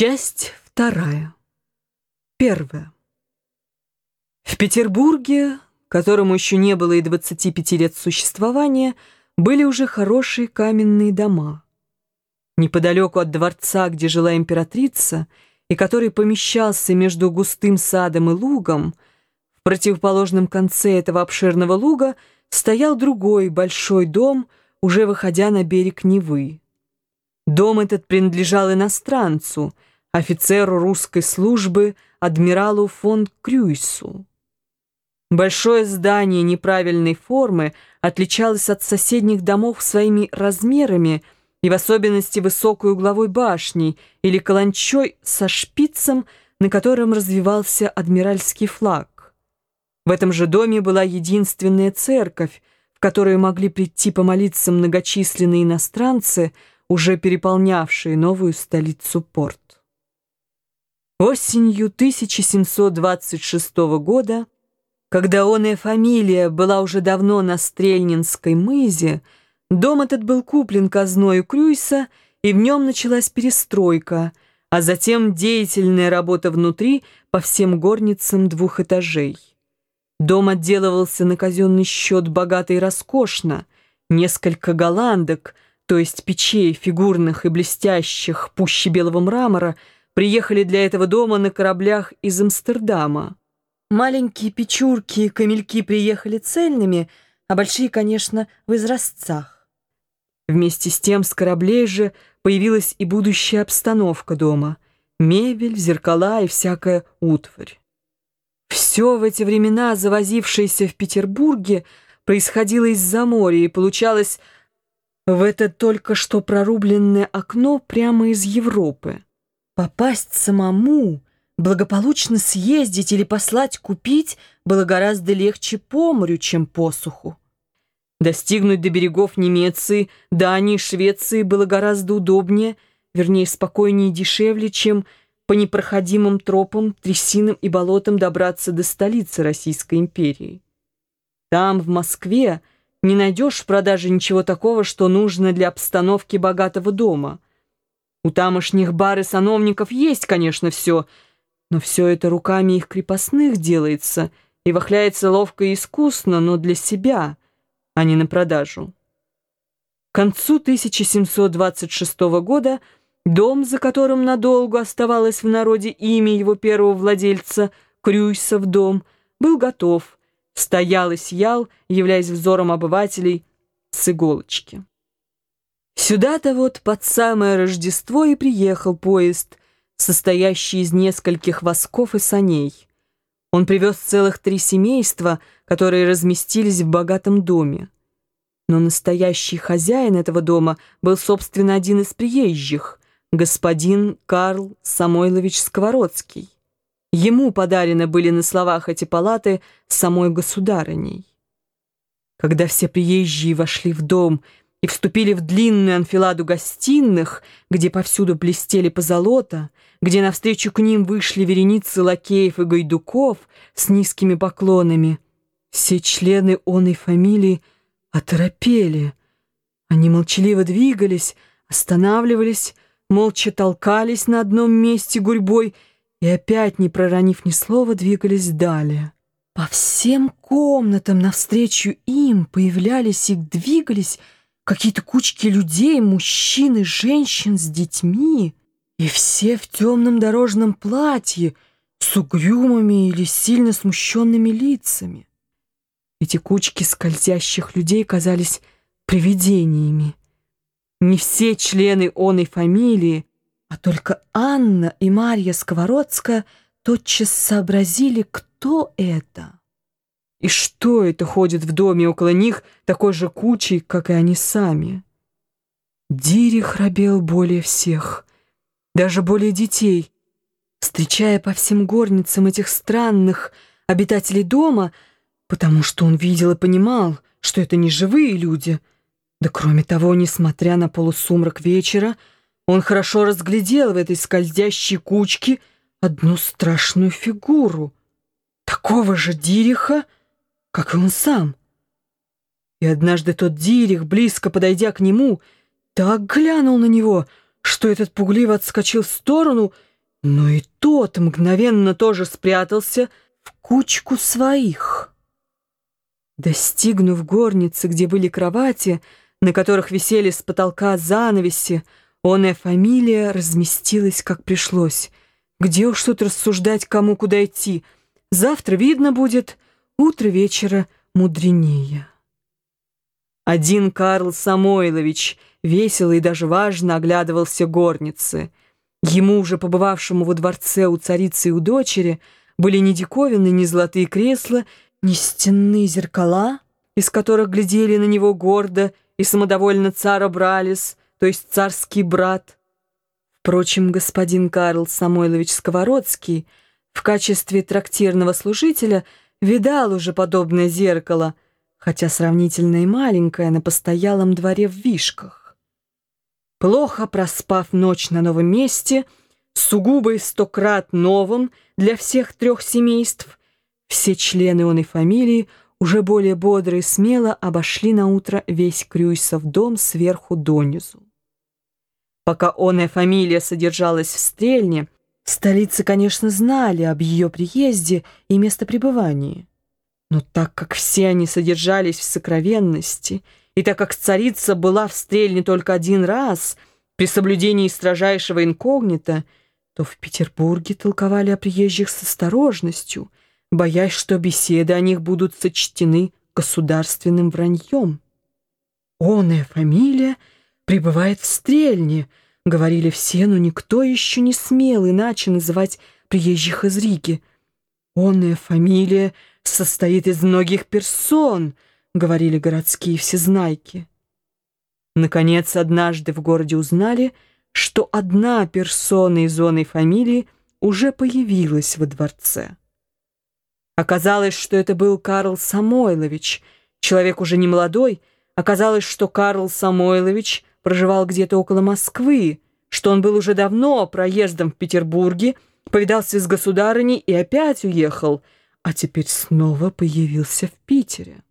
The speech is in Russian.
Часть вторая. Первая. В Петербурге, которому еще не было и 25 лет существования, были уже хорошие каменные дома. Неподалеку от дворца, где жила императрица, и который помещался между густым садом и лугом, в противоположном конце этого обширного луга стоял другой большой дом, уже выходя на берег Невы. Дом этот принадлежал иностранцу, офицеру русской службы, адмиралу фон Крюйсу. Большое здание неправильной формы отличалось от соседних домов своими размерами и в особенности высокой угловой башней или каланчой со шпицем, на котором развивался адмиральский флаг. В этом же доме была единственная церковь, в которую могли прийти помолиться многочисленные иностранцы – уже переполнявшие новую столицу порт. Осенью 1726 года, когда оная фамилия была уже давно на Стрельнинской мызе, дом этот был куплен казною Крюйса, и в нем началась перестройка, а затем деятельная работа внутри по всем горницам двух этажей. Дом отделывался на казенный счет богато и роскошно, несколько голландок — то есть печей фигурных и блестящих, пуще белого мрамора, приехали для этого дома на кораблях из Амстердама. Маленькие печурки и камельки приехали цельными, а большие, конечно, в изразцах. Вместе с тем с кораблей же появилась и будущая обстановка дома. Мебель, зеркала и всякая утварь. Все в эти времена, завозившееся в Петербурге, происходило из-за моря и получалось в это только что прорубленное окно прямо из Европы. Попасть самому, благополучно съездить или послать купить было гораздо легче по морю, чем по суху. Достигнуть до берегов Немеции, Дании, Швеции было гораздо удобнее, вернее, спокойнее и дешевле, чем по непроходимым тропам, трясинам и болотам добраться до столицы Российской империи. Там, в Москве, не найдешь в продаже ничего такого, что нужно для обстановки богатого дома. У тамошних бар и сановников есть, конечно, все, но все это руками их крепостных делается и вахляется ловко и искусно, но для себя, а не на продажу. К концу 1726 года дом, за которым надолго оставалось в народе имя его первого владельца, Крюйсов дом, был готов – стоял и сиял, являясь взором обывателей с иголочки. Сюда-то вот под самое Рождество и приехал поезд, состоящий из нескольких восков и саней. Он привез целых три семейства, которые разместились в богатом доме. Но настоящий хозяин этого дома был, собственно, один из приезжих, господин Карл Самойлович Сковородский. Ему подарены были на словах эти палаты самой государыней. Когда все приезжие вошли в дом и вступили в длинную анфиладу гостиных, где повсюду блестели позолота, где навстречу к ним вышли вереницы лакеев и гайдуков с низкими поклонами, все члены оной фамилии оторопели. Они молчаливо двигались, останавливались, молча толкались на одном месте гурьбой и опять, не проронив ни слова, двигались далее. По всем комнатам навстречу им появлялись и двигались какие-то кучки людей, мужчин и женщин с детьми, и все в темном дорожном платье, с угрюмыми или сильно смущенными лицами. Эти кучки скользящих людей казались привидениями. Не все члены оной фамилии а только Анна и Марья Сковородская тотчас сообразили, кто это. И что это ходит в доме около них такой же кучей, как и они сами. Дири храбел более всех, даже более детей. Встречая по всем горницам этих странных обитателей дома, потому что он видел и понимал, что это не живые люди, да кроме того, несмотря на полусумрак вечера, он хорошо разглядел в этой скользящей кучке одну страшную фигуру, такого же Дириха, как и он сам. И однажды тот Дирих, близко подойдя к нему, так глянул на него, что этот пугливо отскочил в сторону Но и тот мгновенно тоже спрятался в кучку своих. Достигнув горницы, где были кровати, на которых висели с потолка занавеси, оная фамилия разместилась, как пришлось. Где уж тут рассуждать, кому куда идти? Завтра видно будет, утро вечера мудренее. Один Карл Самойлович весело и даже важно оглядывался горницы. Ему, уже побывавшему во дворце у царицы и у дочери, были ни диковины, ни золотые кресла, ни стенные зеркала, из которых глядели на него гордо и самодовольно цара Бралис, то есть царский брат. Впрочем, господин Карл Самойлович Сковородский в качестве трактирного служителя видал уже подобное зеркало, хотя сравнительно и маленькое на постоялом дворе в Вишках. Плохо проспав ночь на новом месте, сугубо и стократ новым для всех трех семейств, все члены оной фамилии уже более бодро и смело обошли на утро весь Крюйсов дом сверху донизу. Пока оная фамилия содержалась в Стрельне, столицы, конечно, знали об ее приезде и местопребывании. Но так как все они содержались в сокровенности, и так как царица была в Стрельне только один раз, при соблюдении строжайшего инкогнито, то в Петербурге толковали о приезжих с осторожностью — боясь, что беседы о них будут сочтены государственным враньем. «Оная фамилия пребывает в Стрельне», — говорили все, но никто еще не смел иначе называть приезжих из Риги. «Оная фамилия состоит из многих персон», — говорили городские всезнайки. Наконец, однажды в городе узнали, что одна персона из оной фамилии уже появилась во дворце. Оказалось, что это был Карл Самойлович, человек уже не молодой. Оказалось, что Карл Самойлович проживал где-то около Москвы, что он был уже давно проездом в Петербурге, повидался с государыней и опять уехал, а теперь снова появился в Питере.